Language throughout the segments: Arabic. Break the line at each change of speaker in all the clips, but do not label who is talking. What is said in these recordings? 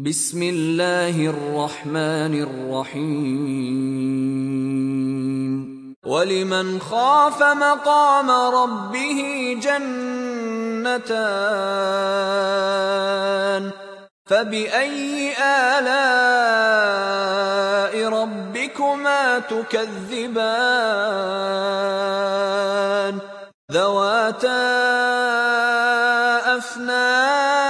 بسم الله الرحمن الرحيم. ولمن خاف مقام ربه جنتان فبأي آلاء ربكما تكذبان؟ ذواتا أفنان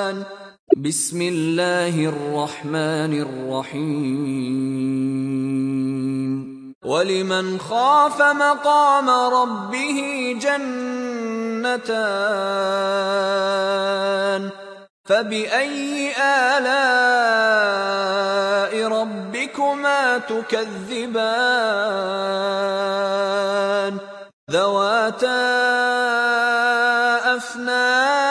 بسم الله الرحمن الرحيم. ولمن خاف مقام ربه جنتان فبأي آلاء ربكما تكذبان؟ ذواتا أفنان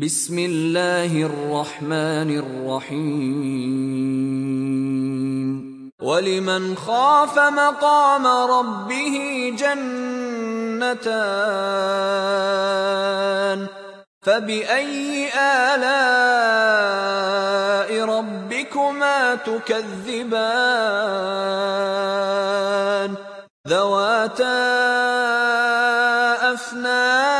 بسم الله الرحمن الرحيم. ولمن خاف مقام ربه جنتان فبأي آلاء ربكما تكذبان؟ ذواتا أفنان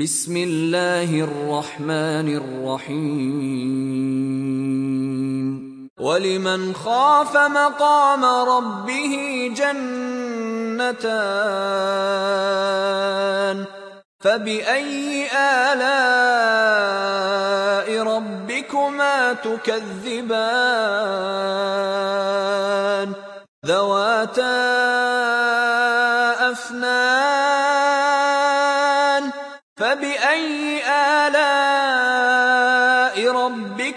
بسم الله الرحمن الرحيم. ولمن خاف مقام ربه جنتان فبأي آلاء ربكما تكذبان؟ ذواتا أفنان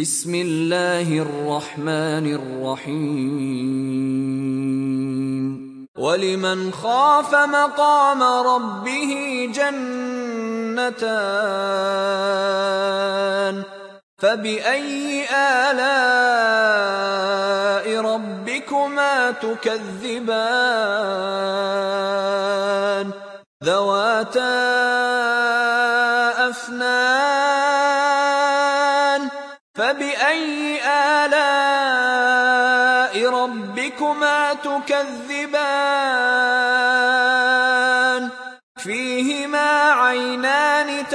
بسم الله الرحمن الرحيم. ولمن خاف مقام ربه جنتان فبأي آلاء ربكما تكذبان؟ ذواتا أفنان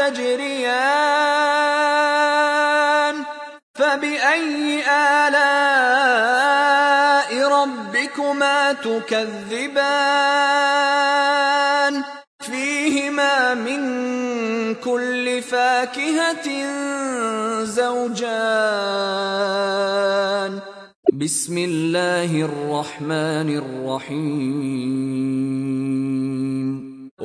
تجريان فبأي آلاء ربكما تكذبان؟ فيهما من كل فاكهة زوجان. بسم الله الرحمن الرحيم.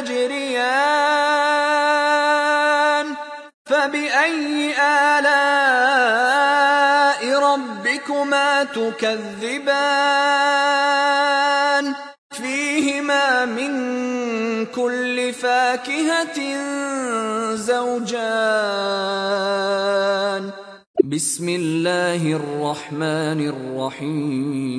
تجريان فبأي آلاء ربكما تكذبان؟ فيهما من كل فاكهة زوجان. بسم الله الرحمن الرحيم.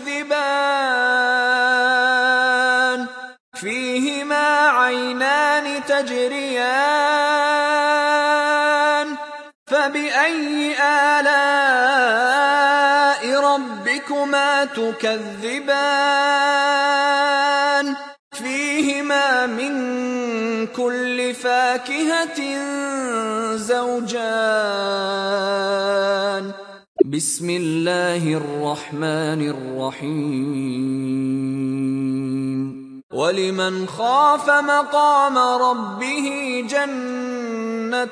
ربكما تكذبان فيهما من كل فاكهة زوجان. بسم الله الرحمن الرحيم. ولمن خاف مقام ربه جنتان.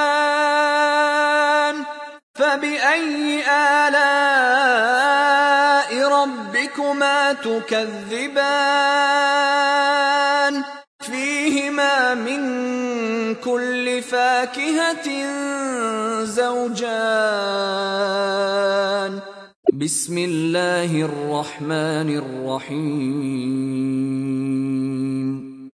فبأي آلاء ربكما تكذبان؟ فيهما من كل فاكهة زوجان. بسم الله الرحمن الرحيم.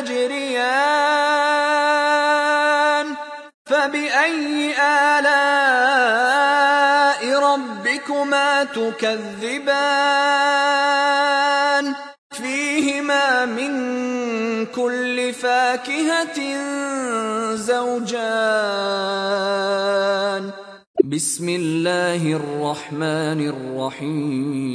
تجريان فبأي آلاء ربكما تكذبان؟ فيهما من كل فاكهة زوجان. بسم الله الرحمن الرحيم.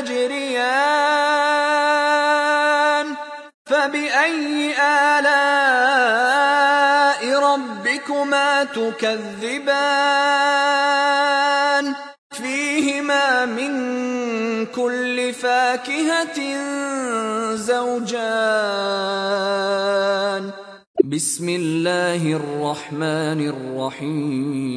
تجريان فبأي آلاء ربكما تكذبان؟ فيهما من كل فاكهة زوجان. بسم الله الرحمن الرحيم.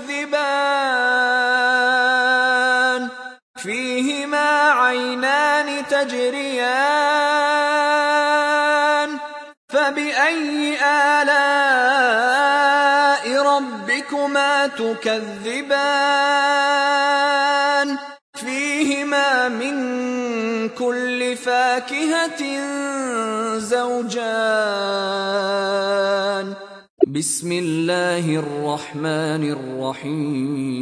تجريان فبأي آلاء ربكما تكذبان؟ فيهما من كل فاكهة زوجان. بسم الله الرحمن الرحيم.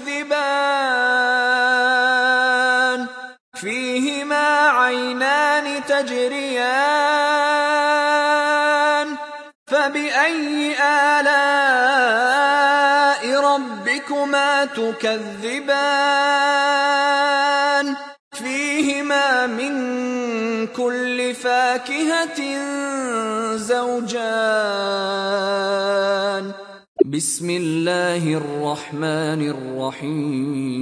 تجريان فبأي آلاء ربكما تكذبان؟ فيهما من كل فاكهة زوجان. بسم الله الرحمن الرحيم.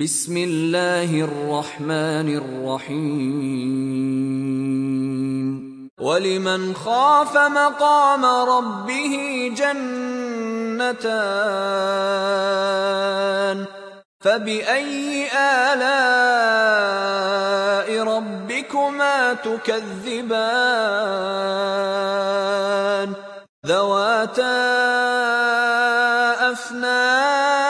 بسم الله الرحمن الرحيم. ولمن خاف مقام ربه جنتان. فبأي آلاء ربكما تكذبان؟ ذواتا أفنان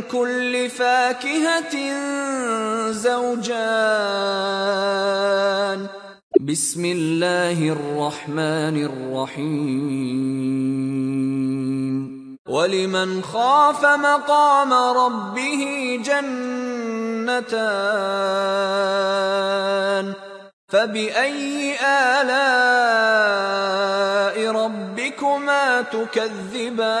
كل فاكهة زوجان. بسم الله الرحمن الرحيم. ولمن خاف مقام ربه جنتان. فبأي آلاء ربكما تكذبان؟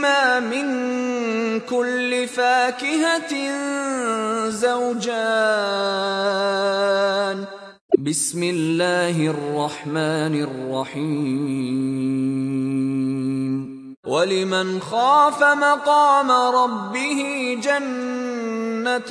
فيهما من كل فاكهة زوجان. بسم الله الرحمن الرحيم. ولمن خاف مقام ربه جنتان.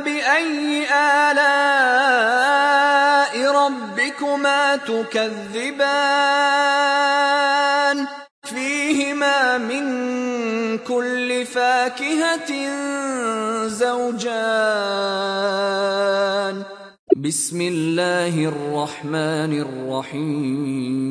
فبأي آلاء ربكما تكذبان؟ فيهما من كل فاكهة زوجان. بسم الله الرحمن الرحيم.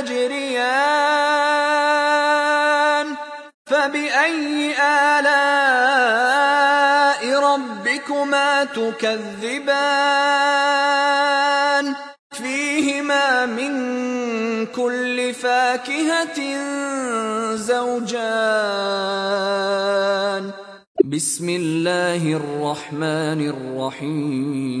تجريان فبأي آلاء ربكما تكذبان؟ فيهما من كل فاكهة زوجان. بسم الله الرحمن الرحيم.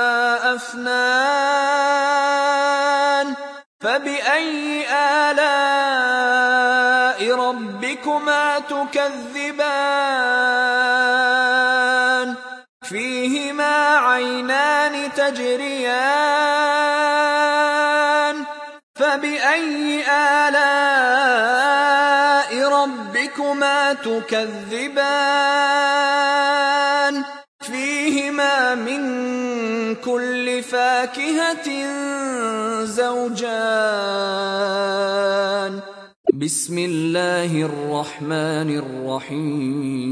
تجريان فبأي آلاء ربكما تكذبان؟ فيهما من كل فاكهة زوجان. بسم الله الرحمن الرحيم.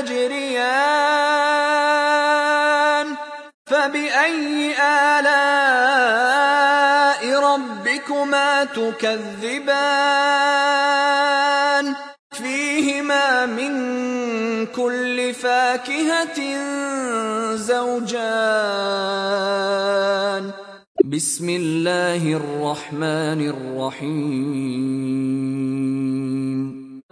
تجريان. فبأي آلاء ربكما تكذبان؟ فيهما من كل فاكهة زوجان. بسم الله الرحمن الرحيم.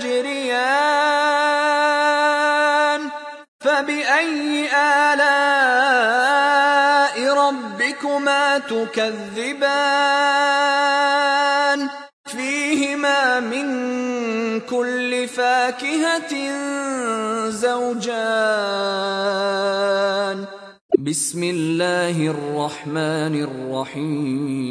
تجريان فبأي آلاء ربكما تكذبان؟ فيهما من كل فاكهة زوجان. بسم الله الرحمن الرحيم.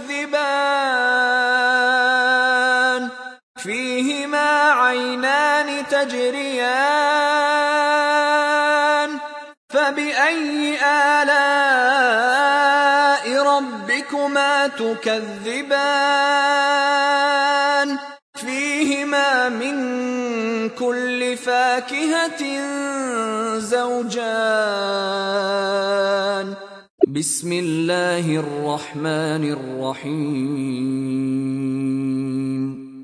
تجريان فبأي آلاء ربكما تكذبان؟ فيهما من كل فاكهة زوجان. بسم الله الرحمن الرحيم.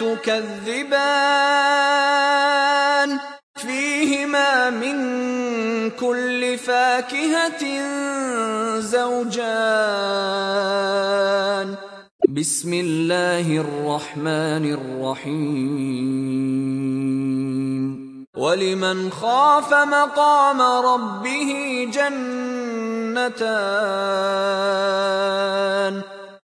تكذبان فيهما من كل فاكهة زوجان بسم الله الرحمن الرحيم ولمن خاف مقام ربه جنتان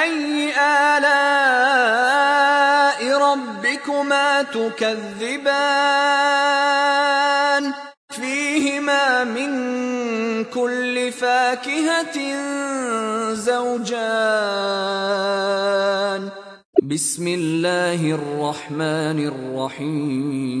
فبأي آلاء ربكما تكذبان فيهما من كل فاكهة زوجان بسم الله الرحمن الرحيم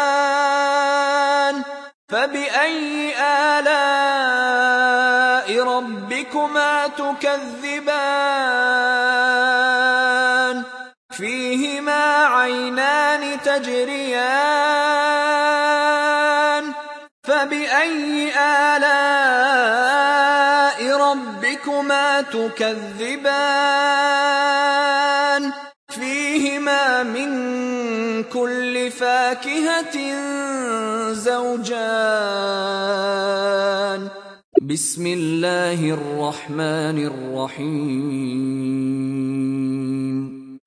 تجريان. فبأي آلاء ربكما تكذبان؟ فيهما من كل فاكهة زوجان. بسم الله الرحمن الرحيم.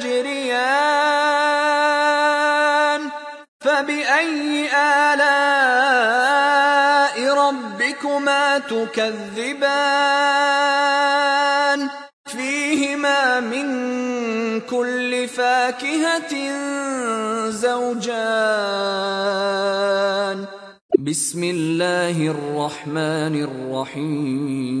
تجريان فبأي آلاء ربكما تكذبان؟ فيهما من كل فاكهة زوجان. بسم الله الرحمن الرحيم.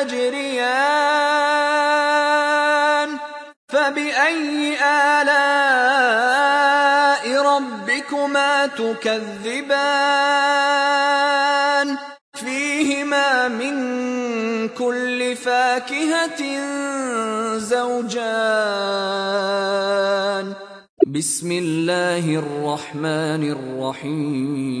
تجريان فبأي آلاء ربكما تكذبان؟ فيهما من كل فاكهة زوجان. بسم الله الرحمن الرحيم.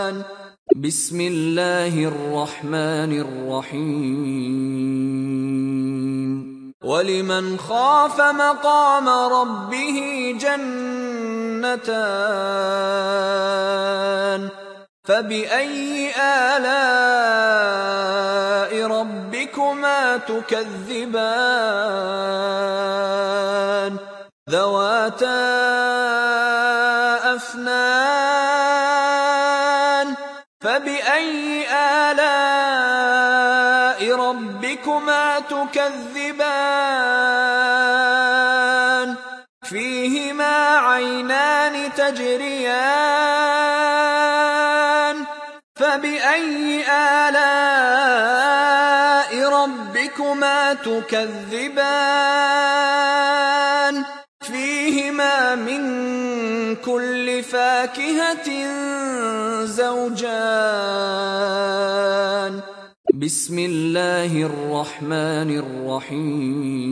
بسم الله الرحمن الرحيم. ولمن خاف مقام ربه جنتان فبأي آلاء ربكما تكذبان؟ ذواتا أفنان تجريان فبأي آلاء ربكما تكذبان؟ فيهما من كل فاكهة زوجان. بسم الله الرحمن الرحيم.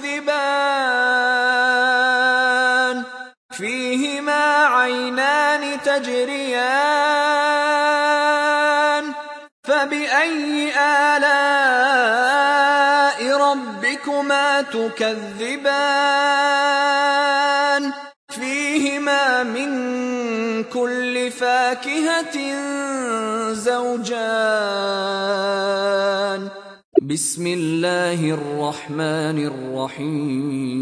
تجريان. فبأي آلاء ربكما تكذبان؟ فيهما من كل فاكهة زوجان. بسم الله الرحمن الرحيم.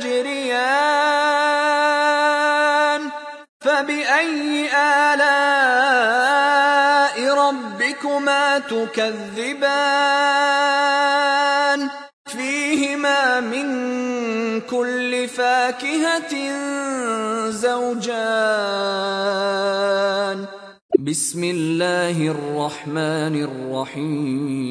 تجريان فبأي آلاء ربكما تكذبان؟ فيهما من كل فاكهة زوجان. بسم الله الرحمن الرحيم.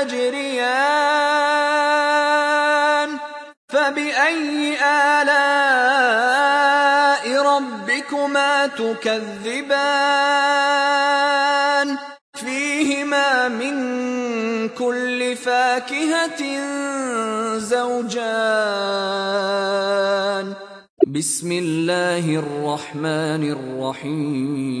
تجريان فبأي آلاء ربكما تكذبان؟ فيهما من كل فاكهة زوجان. بسم الله الرحمن الرحيم.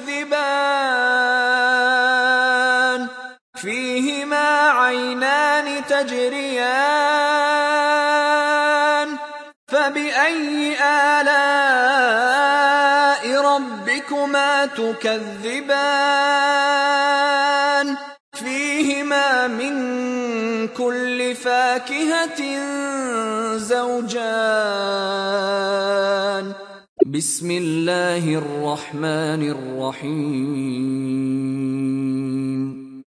تجريان فبأي آلاء ربكما تكذبان؟ فيهما من كل فاكهة زوجان. بسم الله الرحمن الرحيم.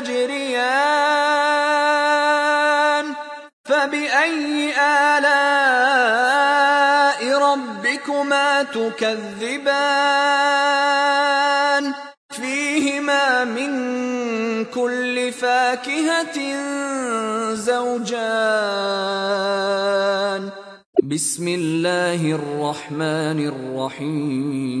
تجريان فبأي آلاء ربكما تكذبان؟ فيهما من كل فاكهة زوجان. بسم الله الرحمن الرحيم.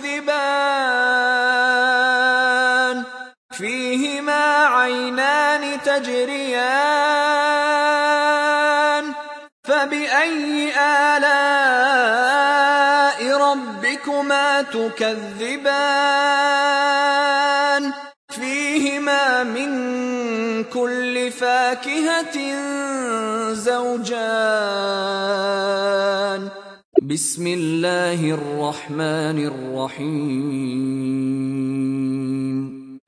تجريان. فبأي آلاء ربكما تكذبان؟ فيهما من كل فاكهة زوجان. بسم الله الرحمن الرحيم.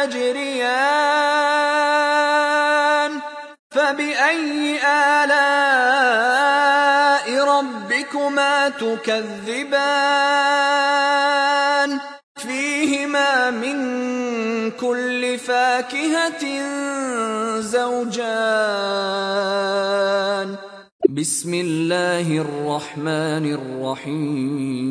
تجريان فبأي آلاء ربكما تكذبان؟ فيهما من كل فاكهة زوجان. بسم الله الرحمن الرحيم.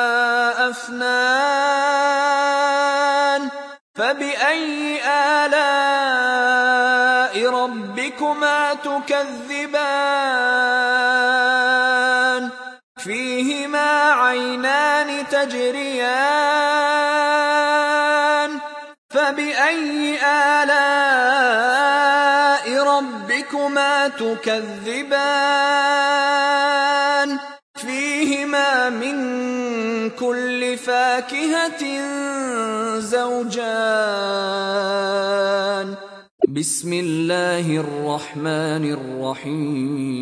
تجريان فبأي آلاء ربكما تكذبان؟ فيهما من كل فاكهة زوجان. بسم الله الرحمن الرحيم.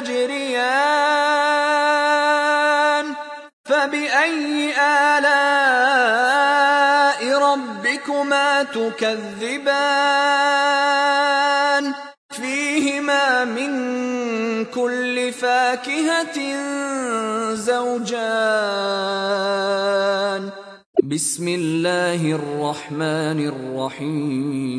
تجريان فبأي آلاء ربكما تكذبان؟ فيهما من كل فاكهة زوجان. بسم الله الرحمن الرحيم.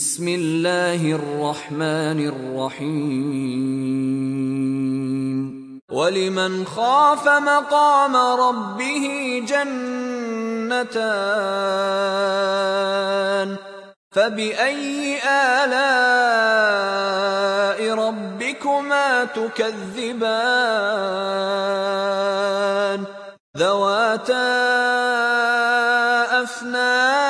بسم الله الرحمن الرحيم. ولمن خاف مقام ربه جنتان فبأي آلاء ربكما تكذبان؟ ذواتا أفنان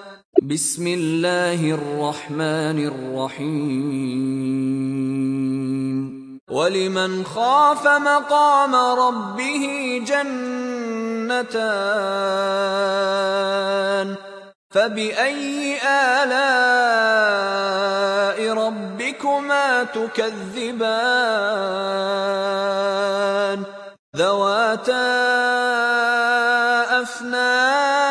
بسم الله الرحمن الرحيم. ولمن خاف مقام ربه جنتان. فبأي آلاء ربكما تكذبان؟ ذواتا أفنان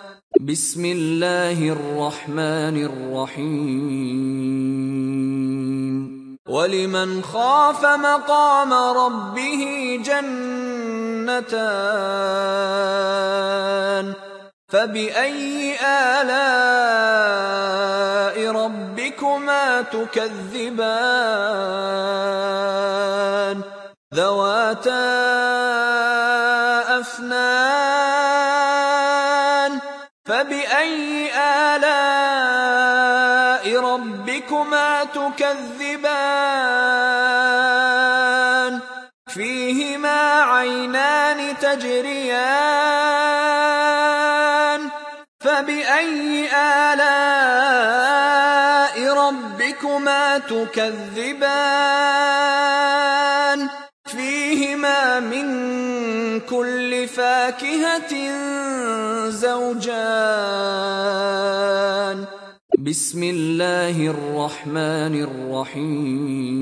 بسم الله الرحمن الرحيم. ولمن خاف مقام ربه جنتان فبأي آلاء ربكما تكذبان؟ ذواتا أفنان فيهما عينان تجريان فبأي آلاء ربكما تكذبان؟ فيهما من كل فاكهة زوجان. بسم الله الرحمن الرحيم.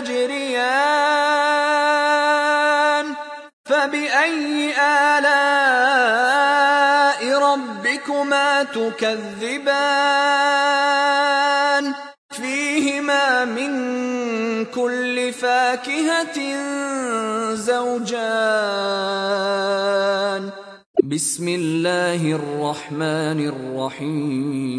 تجريان فبأي آلاء ربكما تكذبان؟ فيهما من كل فاكهة زوجان. بسم الله الرحمن الرحيم.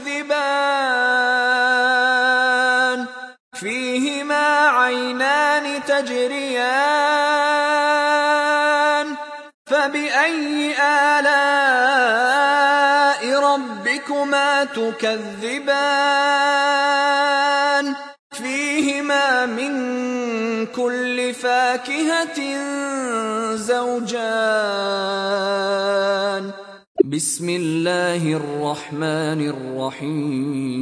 تجريان فبأي آلاء ربكما تكذبان؟ فيهما من كل فاكهة زوجان. بسم الله الرحمن الرحيم.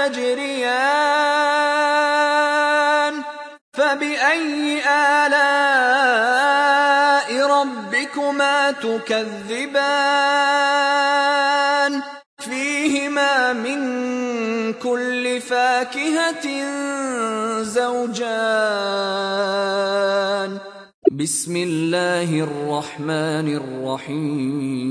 تجريان. فبأي آلاء ربكما تكذبان؟ فيهما من كل فاكهة زوجان. بسم الله الرحمن الرحيم.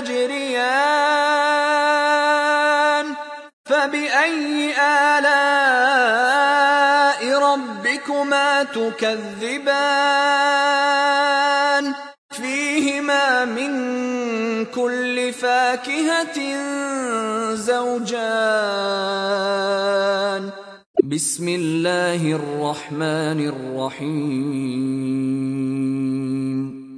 تجريان فبأي آلاء ربكما تكذبان؟ فيهما من كل فاكهة زوجان. بسم الله الرحمن الرحيم.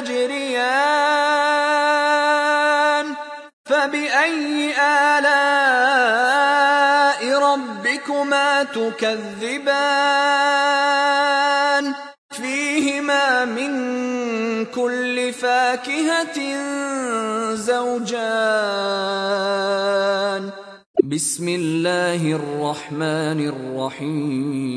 تجريان فبأي آلاء ربكما تكذبان؟ فيهما من كل فاكهة زوجان. بسم الله الرحمن الرحيم.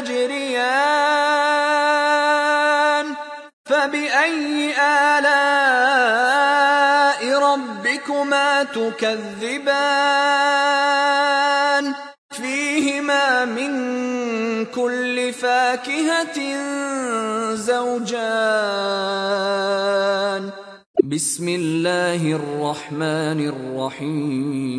تجريان فبأي آلاء ربكما تكذبان؟ فيهما من كل فاكهة زوجان. بسم الله الرحمن الرحيم.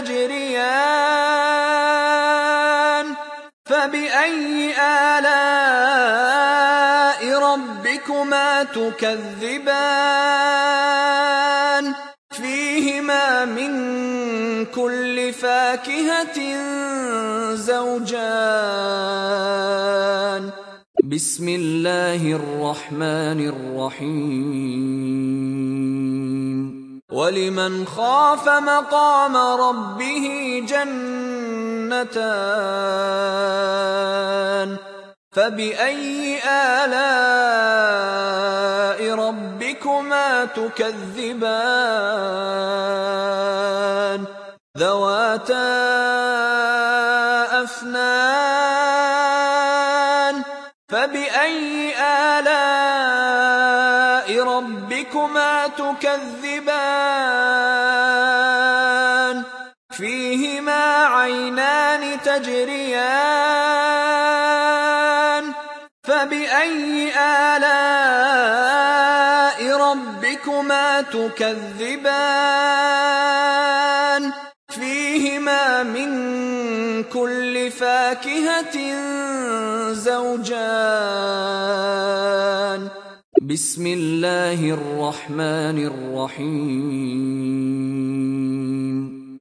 تجريان فبأي آلاء ربكما تكذبان؟ فيهما من كل فاكهة زوجان. بسم الله الرحمن الرحيم. ولمن خاف مقام ربه جنتان فبأي آلاء ربكما تكذبان ذواتا تجريان فبأي آلاء ربكما تكذبان؟ فيهما من كل فاكهة زوجان. بسم الله الرحمن الرحيم.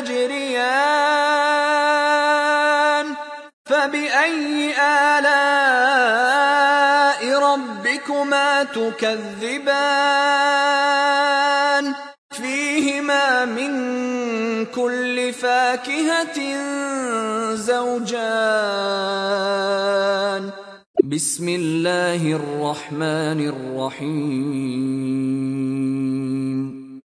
تجريان فبأي آلاء ربكما تكذبان؟ فيهما من كل فاكهة زوجان. بسم الله الرحمن الرحيم.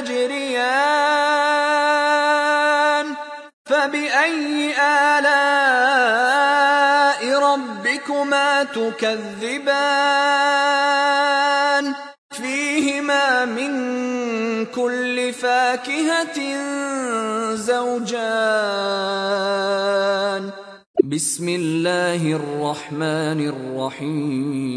تجريان فبأي آلاء ربكما تكذبان؟ فيهما من كل فاكهة زوجان. بسم الله الرحمن الرحيم.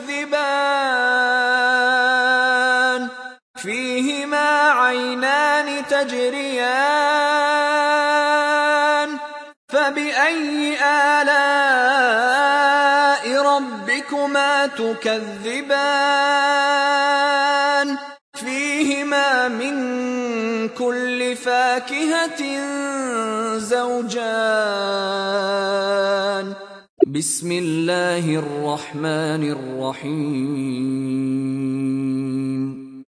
تجريان فبأي آلاء ربكما تكذبان؟ فيهما من كل فاكهة زوجان. بسم الله الرحمن الرحيم.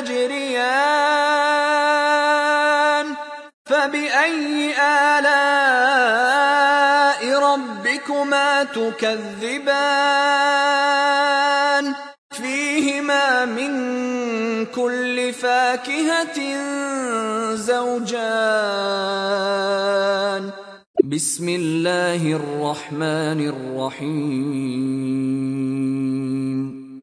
تجريان فبأي آلاء ربكما تكذبان؟ فيهما من كل فاكهة زوجان. بسم الله الرحمن الرحيم.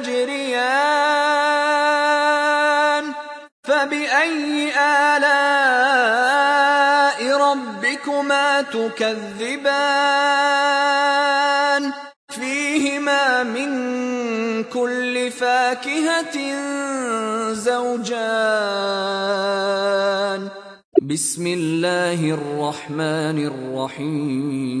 تجريان فبأي آلاء ربكما تكذبان؟ فيهما من كل فاكهة زوجان. بسم الله الرحمن الرحيم.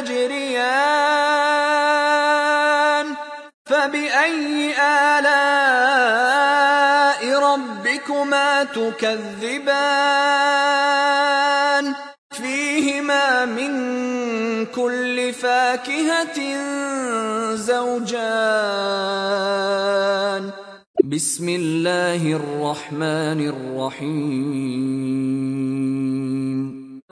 تجريان فبأي آلاء ربكما تكذبان؟ فيهما من كل فاكهة زوجان. بسم الله الرحمن الرحيم.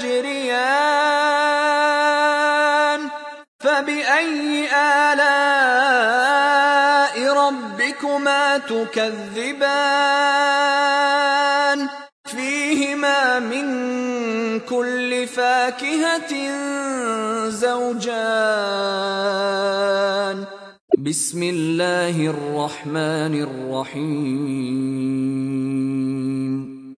تجريان فبأي آلاء ربكما تكذبان؟ فيهما من كل فاكهة زوجان. بسم الله الرحمن الرحيم.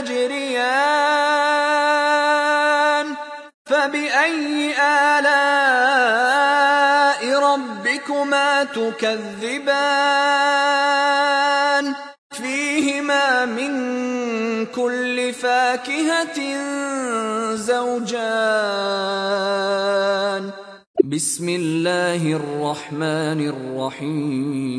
تجريان فبأي آلاء ربكما تكذبان؟ فيهما من كل فاكهة زوجان. بسم الله الرحمن الرحيم.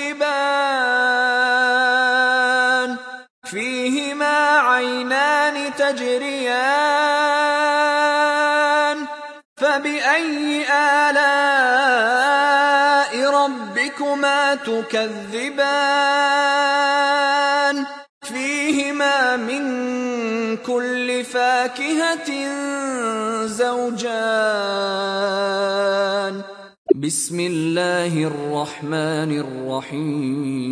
تجريان فبأي آلاء ربكما تكذبان؟ فيهما من كل فاكهة زوجان. بسم الله الرحمن الرحيم.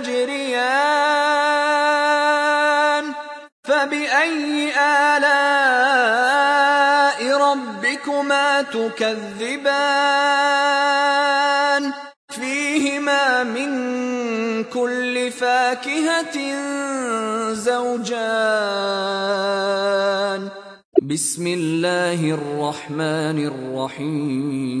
تجريان فبأي آلاء ربكما تكذبان؟ فيهما من كل فاكهة زوجان. بسم الله الرحمن الرحيم.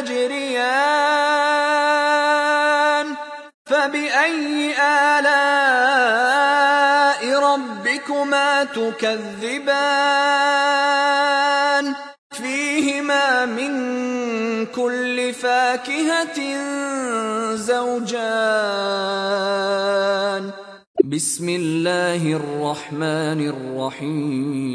تجريان فبأي آلاء ربكما تكذبان؟ فيهما من كل فاكهة زوجان. بسم الله الرحمن الرحيم.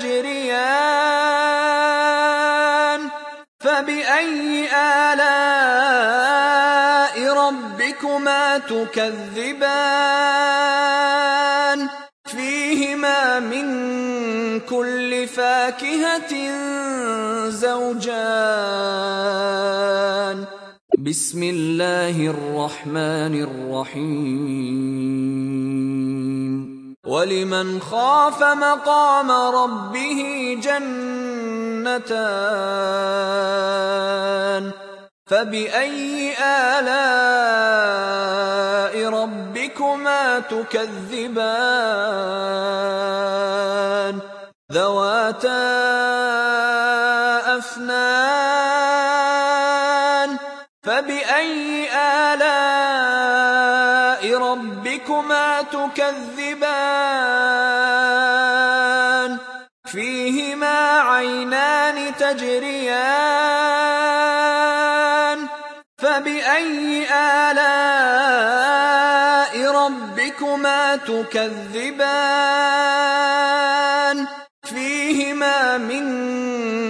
تجريان فبأي آلاء ربكما تكذبان؟ فيهما من كل فاكهة زوجان. بسم الله الرحمن الرحيم. ولمن خاف مقام ربه جنتان فبأي آلاء ربكما تكذبان ذواتا تجريان فبأي آلاء ربكما تكذبان؟ فيهما من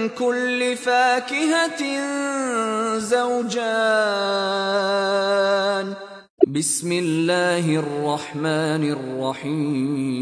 كل فاكهة زوجان. بسم الله الرحمن الرحيم.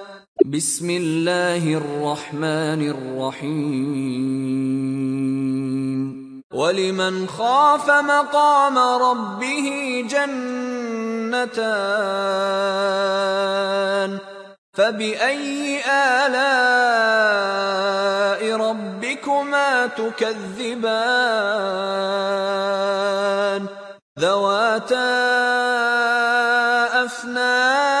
بسم الله الرحمن الرحيم. ولمن خاف مقام ربه جنتان فبأي آلاء ربكما تكذبان؟ ذواتا أفنان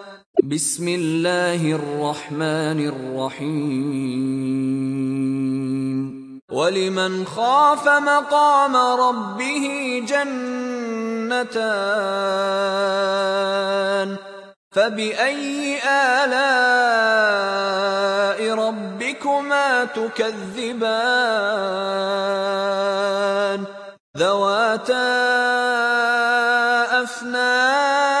بسم الله الرحمن الرحيم. ولمن خاف مقام ربه جنتان. فبأي آلاء ربكما تكذبان؟ ذواتا أفنان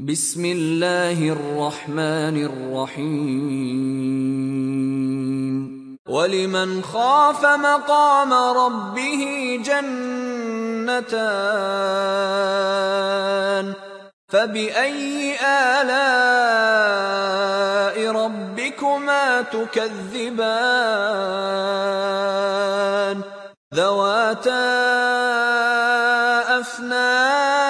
بسم الله الرحمن الرحيم. ولمن خاف مقام ربه جنتان فبأي آلاء ربكما تكذبان؟ ذواتا أفنان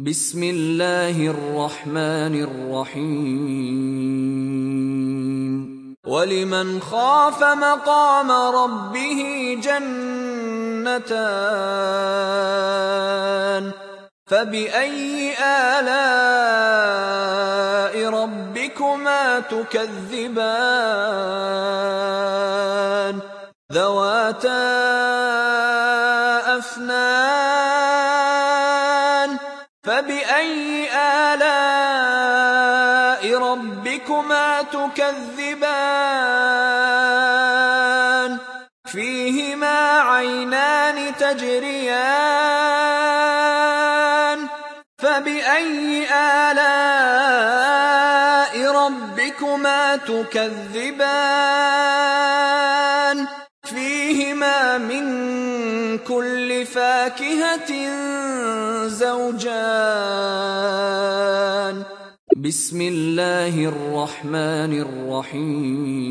بسم الله الرحمن الرحيم. ولمن خاف مقام ربه جنتان فبأي آلاء ربكما تكذبان ذواتا تجريان فبأي آلاء ربكما تكذبان؟ فيهما من كل فاكهة زوجان. بسم الله الرحمن الرحيم.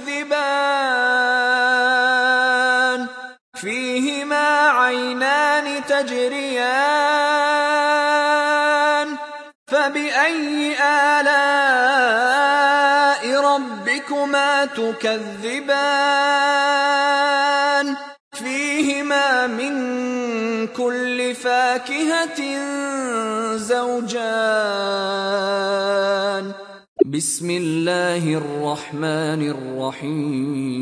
تجريان فبأي آلاء ربكما تكذبان؟ فيهما من كل فاكهة زوجان. بسم الله الرحمن الرحيم.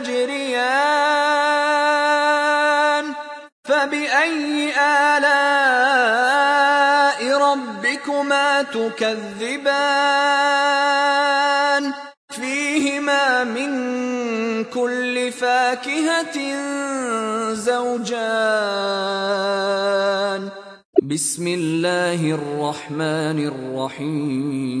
تجريان فبأي آلاء ربكما تكذبان؟ فيهما من كل فاكهة زوجان. بسم الله الرحمن الرحيم.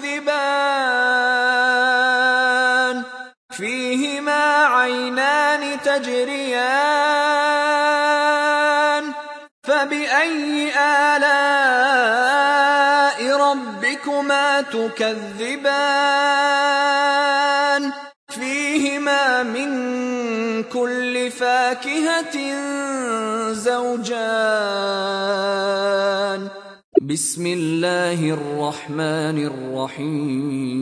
تجريان. فبأي آلاء ربكما تكذبان؟ فيهما من كل فاكهة زوجان. بسم الله الرحمن الرحيم.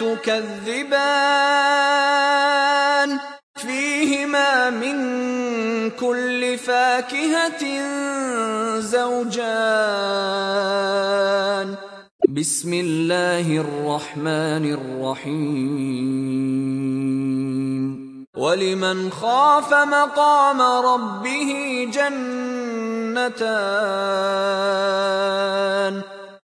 تكذبان فيهما من كل فاكهة زوجان. بسم الله الرحمن الرحيم. ولمن خاف مقام ربه جنتان.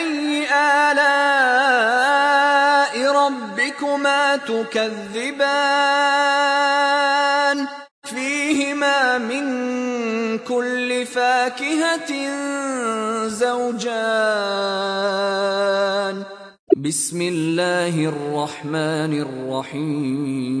فبأي آلاء ربكما تكذبان فيهما من كل فاكهة زوجان
بسم الله الرحمن الرحيم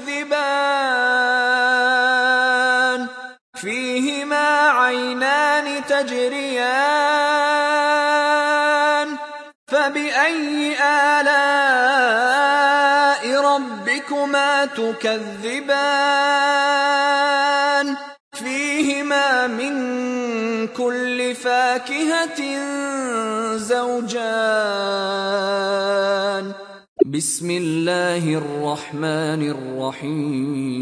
تجريان فبأي آلاء ربكما تكذبان؟ فيهما من كل فاكهة زوجان.
بسم الله الرحمن الرحيم.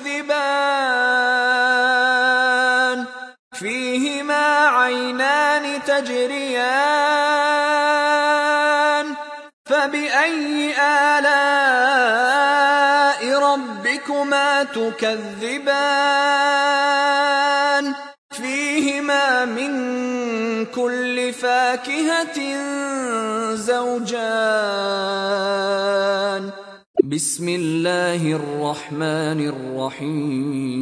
تجريان فبأي آلاء ربكما تكذبان؟ فيهما من كل فاكهة زوجان.
بسم الله الرحمن الرحيم.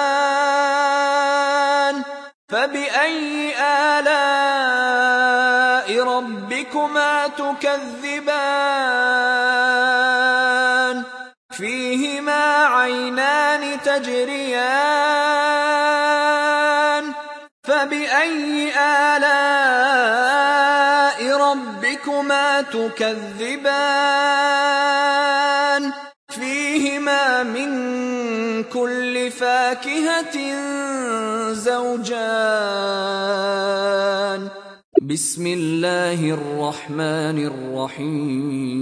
تجريان. فبأي آلاء ربكما تكذبان؟ فيهما من كل فاكهة زوجان.
بسم الله الرحمن الرحيم.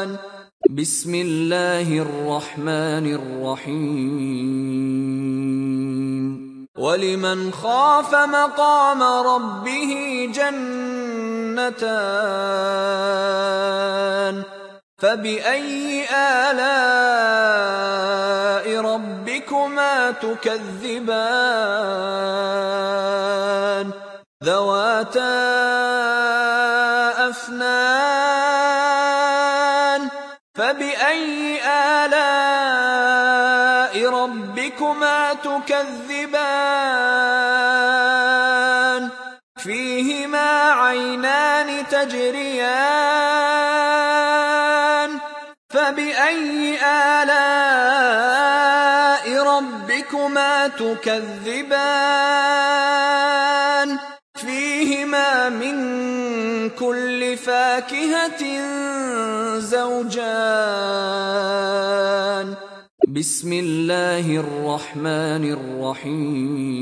بسم الله الرحمن الرحيم.
ولمن خاف مقام ربه جنتان فبأي آلاء ربكما تكذبان؟ ذواتا أفنان تجريان فبأي آلاء ربكما تكذبان؟ فيهما من كل فاكهة زوجان.
بسم الله الرحمن الرحيم.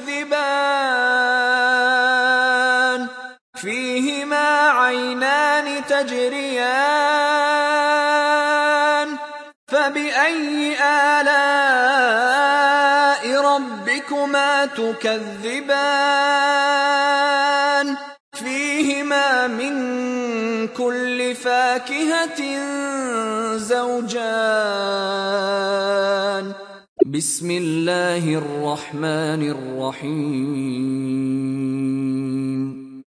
تجريان فبأي آلاء ربكما تكذبان؟ فيهما من كل فاكهة زوجان.
بسم الله الرحمن الرحيم.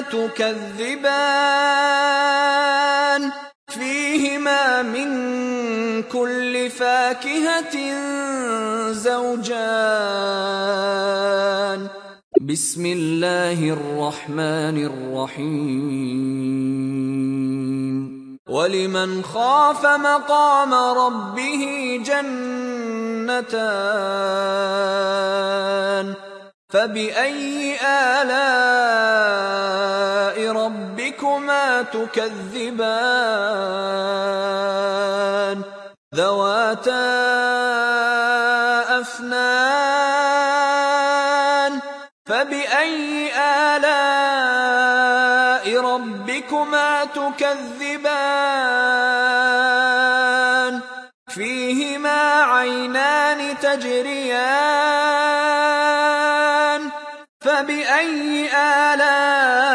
تكذبان فيهما من كل فاكهة زوجان
بسم الله الرحمن الرحيم
ولمن خاف مقام ربه جنتان فبأي آلاء ربكما تكذبان ذواتا أفنان فبأي آلاء ربكما تكذبان فيهما عينان تجريان فبأي آلاء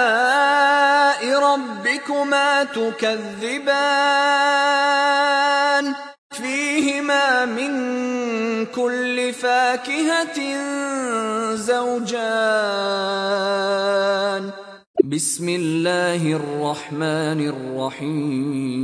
ربكما تكذبان فيهما من كل فاكهة زوجان
بسم الله الرحمن الرحيم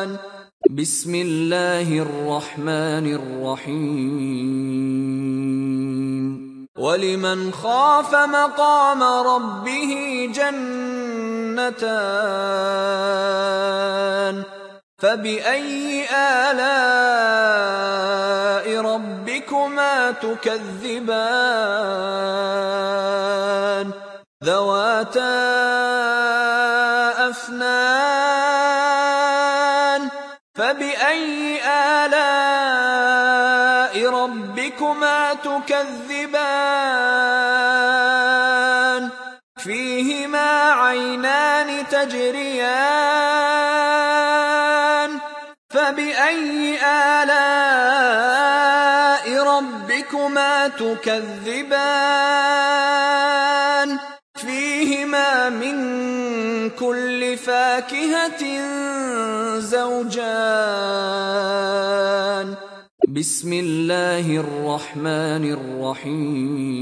بسم الله الرحمن الرحيم.
ولمن خاف مقام ربه جنتان فبأي آلاء ربكما تكذبان؟ ذواتا تجريان فبأي آلاء ربكما تكذبان؟ فيهما من كل فاكهة زوجان.
بسم الله الرحمن الرحيم.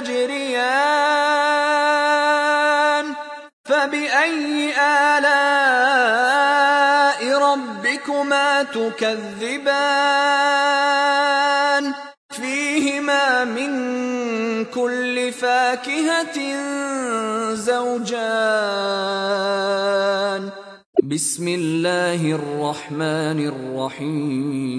تجريان فبأي آلاء ربكما تكذبان؟ فيهما من كل فاكهة زوجان.
بسم الله الرحمن الرحيم.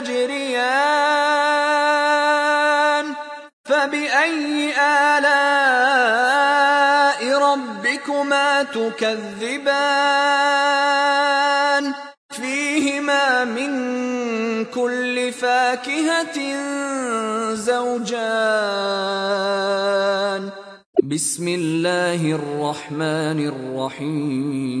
تجريان فبأي آلاء ربكما تكذبان؟ فيهما من كل فاكهة زوجان.
بسم الله الرحمن الرحيم.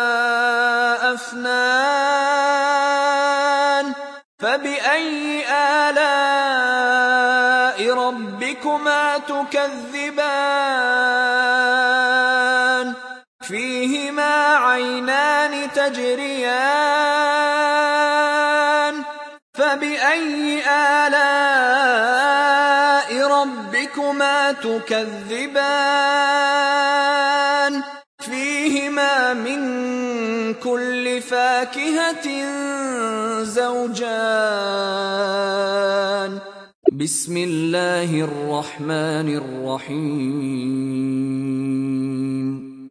تجريان. فبأي آلاء ربكما تكذبان؟ فيهما من كل فاكهة زوجان.
بسم الله الرحمن الرحيم.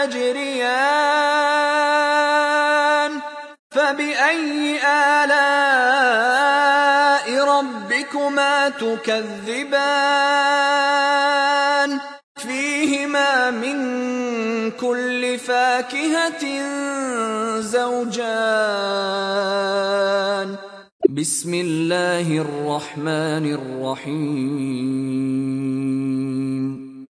تجريان فبأي آلاء ربكما تكذبان؟ فيهما من كل فاكهة زوجان.
بسم الله الرحمن الرحيم.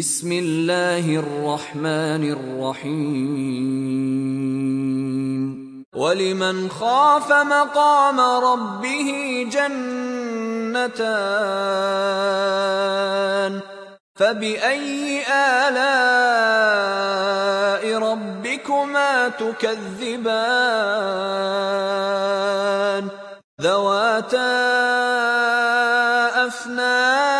بسم الله الرحمن الرحيم.
ولمن خاف مقام ربه جنتان فبأي آلاء ربكما تكذبان؟ ذواتا أفنان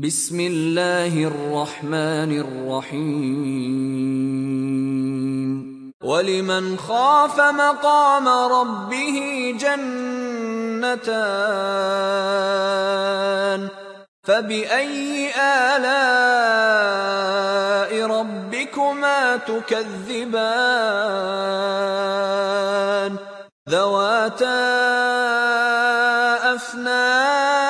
بسم الله الرحمن الرحيم.
ولمن خاف مقام ربه جنتان فبأي آلاء ربكما تكذبان؟ ذواتا أفنان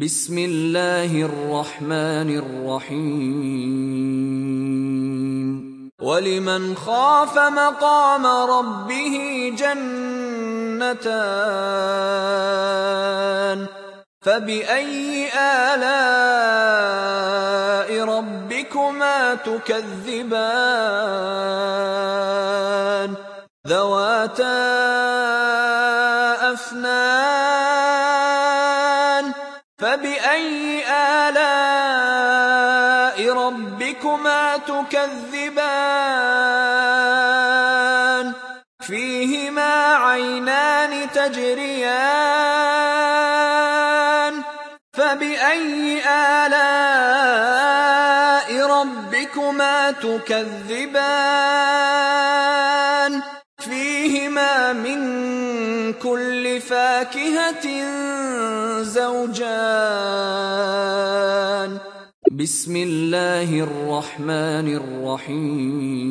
بسم الله الرحمن الرحيم.
ولمن خاف مقام ربه جنتان فبأي آلاء ربكما تكذبان؟ ذواتا أفنان تجريان. فبأي آلاء ربكما تكذبان؟ فيهما من كل فاكهة زوجان.
بسم الله الرحمن الرحيم.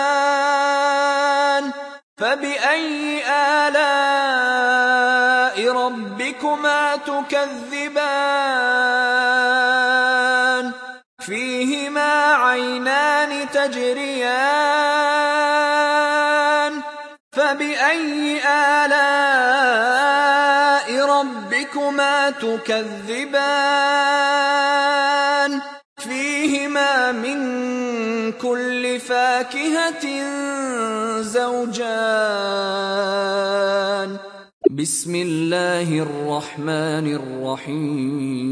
فيهما عينان تجريان فبأي آلاء ربكما تكذبان؟ فيهما من كل فاكهة زوجان.
بسم الله الرحمن الرحيم.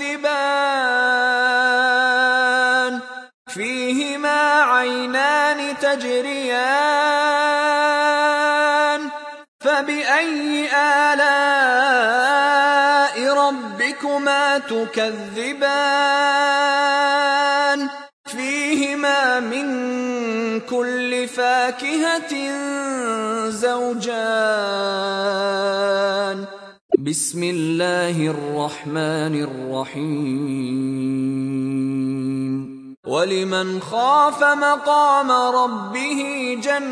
ربكما تكذبان فيهما من كل فاكهة زوجان.
بسم الله الرحمن الرحيم.
ولمن خاف مقام ربه جنتان.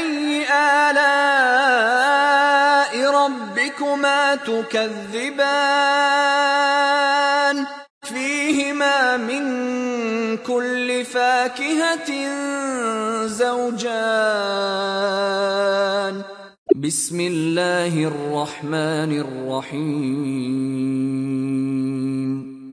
فبأي آلاء ربكما تكذبان فيهما من كل فاكهة زوجان
بسم الله الرحمن الرحيم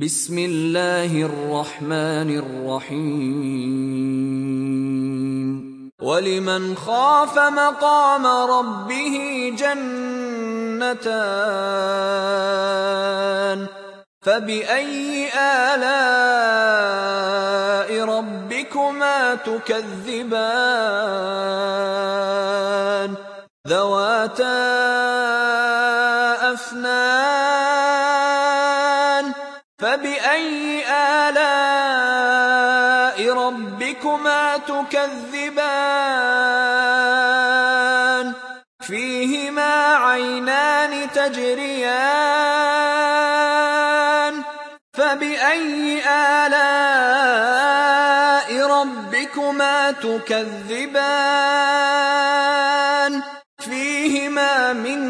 بسم الله الرحمن الرحيم.
ولمن خاف مقام ربه جنتان فبأي آلاء ربكما تكذبان؟ ذواتا تجريان فبأي آلاء ربكما تكذبان؟ فيهما من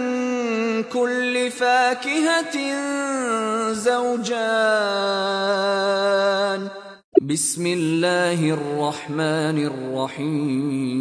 كل فاكهة زوجان.
بسم الله الرحمن الرحيم.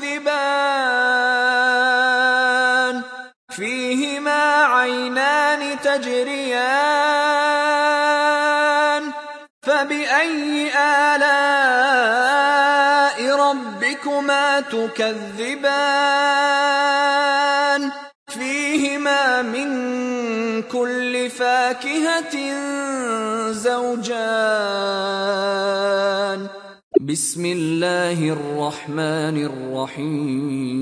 تجريان فبأي آلاء ربكما تكذبان؟ فيهما من كل فاكهة زوجان.
بسم الله الرحمن الرحيم.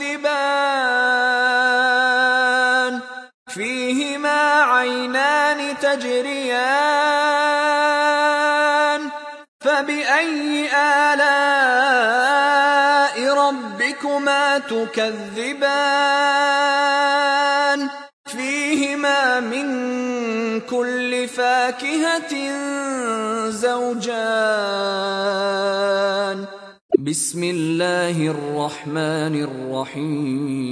تجريان فبأي آلاء ربكما تكذبان؟ فيهما من كل فاكهة زوجان.
بسم الله الرحمن الرحيم.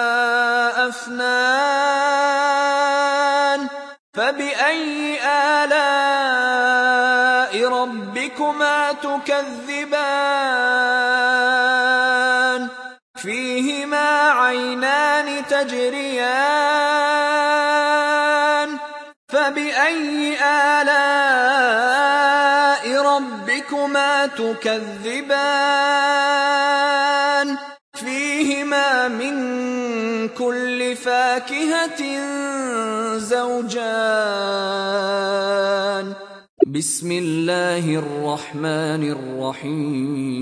تجريان فبأي آلاء ربكما تكذبان؟ فيهما من كل فاكهة زوجان.
بسم الله الرحمن الرحيم.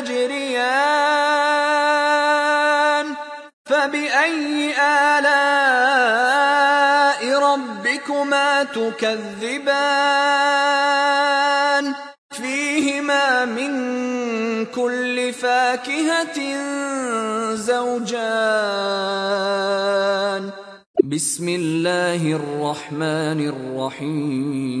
تجريان فبأي آلاء ربكما تكذبان؟ فيهما من كل فاكهة زوجان.
بسم الله الرحمن الرحيم.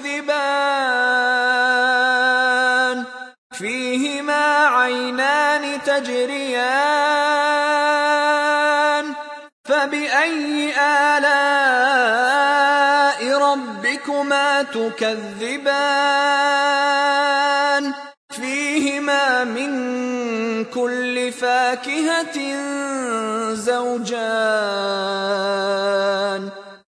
تجريان فبأي آلاء ربكما تكذبان؟ فيهما من كل فاكهة زوجان.